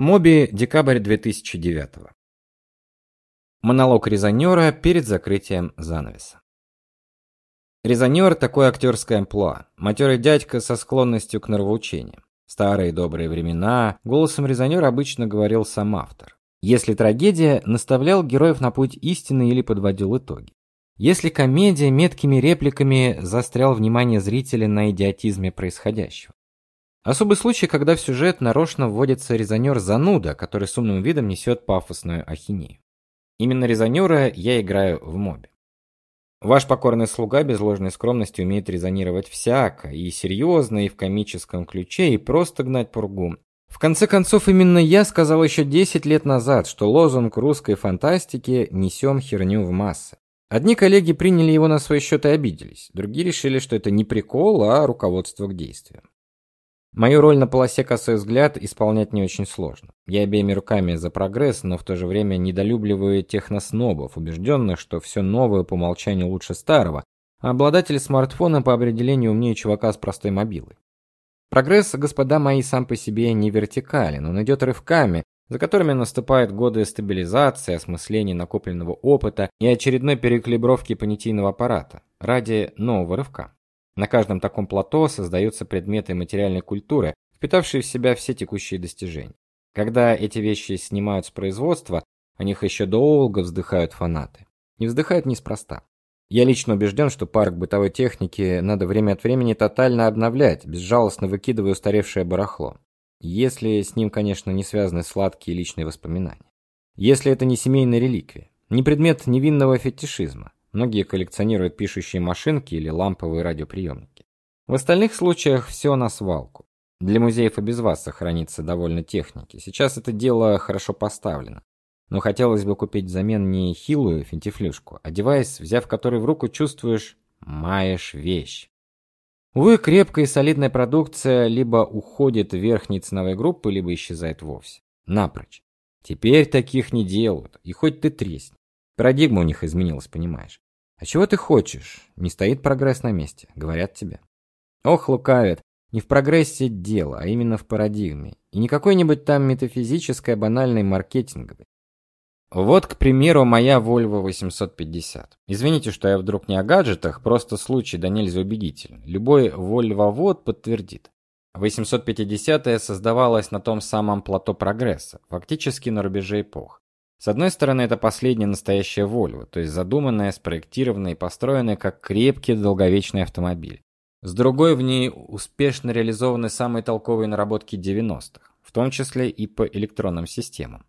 Моби, декабрь 2009. Монолог резонера перед закрытием занавеса. Резонер такое актерское амплуа. Матерый дядька со склонностью к нравоучениям. Старые добрые времена, голосом резонера обычно говорил сам автор. Если трагедия, наставлял героев на путь истины или подводил итоги. Если комедия меткими репликами застрял внимание зрителя на идиотизме происходящего. Особый случай, когда в сюжет нарочно вводится резонер зануда, который с умным видом несет пафосную ахинею. Именно резонера я играю в мобе. Ваш покорный слуга без ложной скромности умеет резонировать всяко, и серьезно, и в комическом ключе, и просто гнать пургу. В конце концов, именно я сказал еще 10 лет назад, что лозунг русской фантастики «несем херню в массы». Одни коллеги приняли его на свой счет и обиделись, другие решили, что это не прикол, а руководство к действию. Мою роль на полосе косой взгляд исполнять не очень сложно. Я обеими руками за прогресс, но в то же время недолюбливаю техноснобов, убежденных, что все новое по умолчанию лучше старого, а обладатель смартфона по определению умнее чувака с простой мобилой. Прогресс, господа мои, сам по себе не вертикален, он идет рывками, за которыми наступают годы стабилизации, осмысления накопленного опыта и очередной перекалибровки понятийного аппарата ради нового рывка. На каждом таком плато создаются предметы материальной культуры, впитавшие в себя все текущие достижения. Когда эти вещи снимают с производства, о них еще долго вздыхают фанаты. Не вздыхают неспроста. Я лично убежден, что парк бытовой техники надо время от времени тотально обновлять, безжалостно выкидывая устаревшее барахло. Если с ним, конечно, не связаны сладкие личные воспоминания. Если это не семейная реликвия, не предмет невинного фетишизма. Многие коллекционируют пишущие машинки или ламповые радиоприемники. В остальных случаях все на свалку. Для музеев и без вас сохранится довольно техники. Сейчас это дело хорошо поставлено. Но хотелось бы купить взамен не хилую финтифлюшку, а девайс, взяв который в руку, чувствуешь, маешь вещь. Увы, крепкая и солидная продукция либо уходит в верхние ценовые группы, либо исчезает вовсе. Напрочь. Теперь таких не делают, и хоть ты тресни. Парадигма у них изменилась, понимаешь. А чего ты хочешь? Не стоит прогресс на месте, говорят тебе. Ох, лукавят. Не в прогрессе дело, а именно в парадигме. И не какой-нибудь там метафизической, банальной маркетинговой. Вот, к примеру, моя Volvo 850. Извините, что я вдруг не о гаджетах, просто случай да нельзя убедительный. Любой вольвовод подтвердит. 850 создавалась на том самом плато прогресса, фактически на рубеже эпох. С одной стороны, это последняя настоящая Volvo, то есть задуманная, спроектированная и построенная как крепкий долговечный автомобиль. С другой, в ней успешно реализованы самые толковые наработки 90-х, в том числе и по электронным системам.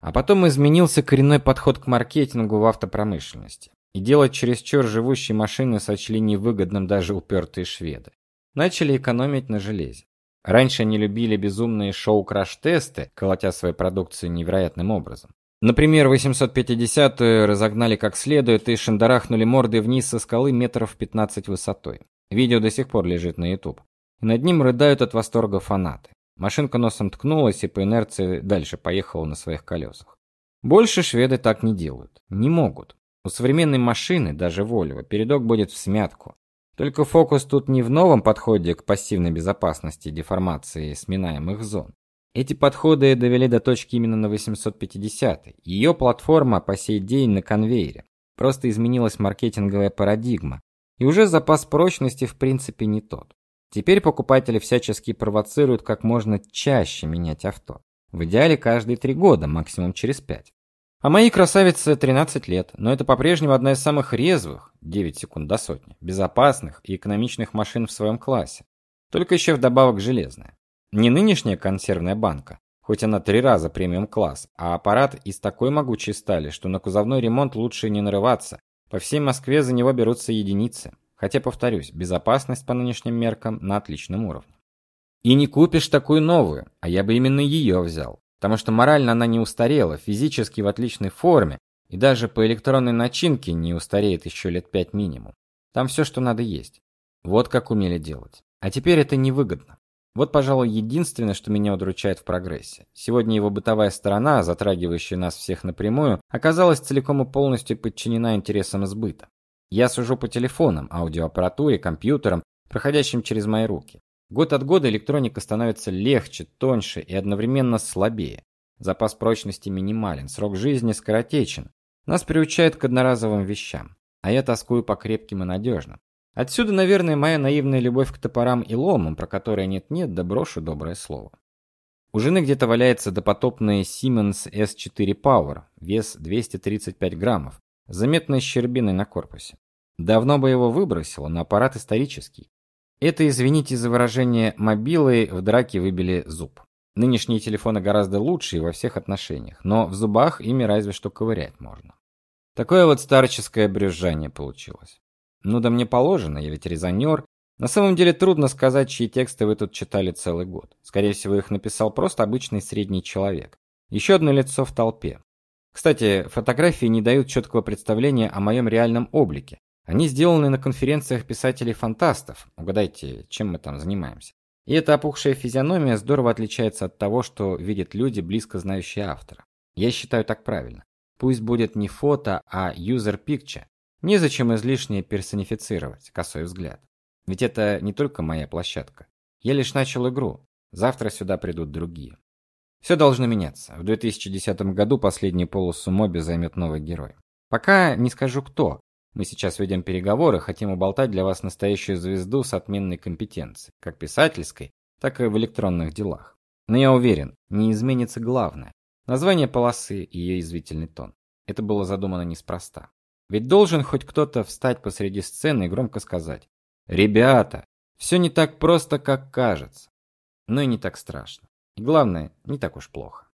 А потом изменился коренной подход к маркетингу в автопромышленности. И делать чересчур живущие машины сочли невыгодным даже упертые шведы. Начали экономить на железе. Раньше они любили безумные шоу-краш-тесты, колотя свою продукцию невероятным образом. Например, 850-ю разогнали как следует и шандарахнули мордой вниз со скалы метров 15 высотой. Видео до сих пор лежит на YouTube. И над ним рыдают от восторга фанаты. Машинка носом ткнулась и по инерции дальше поехала на своих колесах. Больше шведы так не делают. Не могут. У современной машины, даже Volvo, передок будет в смятку. Только фокус тут не в новом подходе к пассивной безопасности деформации сминаемых зон. Эти подходы довели до точки именно на 850. Ее платформа по сей день на конвейере. Просто изменилась маркетинговая парадигма, и уже запас прочности в принципе не тот. Теперь покупатели всячески провоцируют как можно чаще менять авто. В идеале каждые три года, максимум через пять. А моей красавице 13 лет, но это по-прежнему одна из самых резвых, 9 секунд до сотни, безопасных и экономичных машин в своем классе. Только еще вдобавок железная. Не нынешняя консервная банка, хоть она три раза премиум-класс, а аппарат из такой могучей стали, что на кузовной ремонт лучше не нарываться. По всей Москве за него берутся единицы. Хотя, повторюсь, безопасность по нынешним меркам на отличном уровне. И не купишь такую новую, а я бы именно ее взял, потому что морально она не устарела, физически в отличной форме, и даже по электронной начинке не устареет еще лет пять минимум. Там все, что надо есть. Вот как умели делать. А теперь это невыгодно. Вот, пожалуй, единственное, что меня удручает в прогрессе. Сегодня его бытовая сторона, затрагивающая нас всех напрямую, оказалась целиком и полностью подчинена интересам сбыта. Я сужу по телефонам, аудиоаппаратуре, компьютерам, проходящим через мои руки. Год от года электроника становится легче, тоньше и одновременно слабее. Запас прочности минимален, срок жизни скоротечен. Нас приучают к одноразовым вещам, а я тоскую по крепким и надежным. Отсюда, наверное, моя наивная любовь к топорам и ломам, про которые нет-нет, да брошу доброе слово. У жены где-то валяется допотопный Siemens S4 Power, вес 235 граммов, заметной щербиной на корпусе. Давно бы его выбросила, но аппарат исторический. Это, извините за выражение, мобилы в драке выбили зуб. Нынешние телефоны гораздо лучше во всех отношениях, но в зубах ими разве что ковырять можно. Такое вот старческое брюзжание получилось. Ну да мне положено, я ведь резонер. На самом деле трудно сказать, чьи тексты вы тут читали целый год. Скорее всего, их написал просто обычный средний человек. Еще одно лицо в толпе. Кстати, фотографии не дают четкого представления о моем реальном облике. Они сделаны на конференциях писателей-фантастов. Угадайте, чем мы там занимаемся. И эта опухшая физиономия здорово отличается от того, что видят люди, близко знающие автора. Я считаю так правильно. Пусть будет не фото, а user picture. Незачем излишне персонифицировать косой взгляд. Ведь это не только моя площадка. Я лишь начал игру. Завтра сюда придут другие. Все должно меняться. В 2010 году последнюю полосу моби займет новый герой. Пока не скажу кто, мы сейчас ведем переговоры, хотим уболтать для вас настоящую звезду с отменной компетенцией, как писательской, так и в электронных делах. Но я уверен, не изменится главное название полосы и ее извитительный тон. Это было задумано неспроста. Ведь должен хоть кто-то встать посреди сцены и громко сказать: "Ребята, все не так просто, как кажется". Но и не так страшно. И главное, не так уж плохо.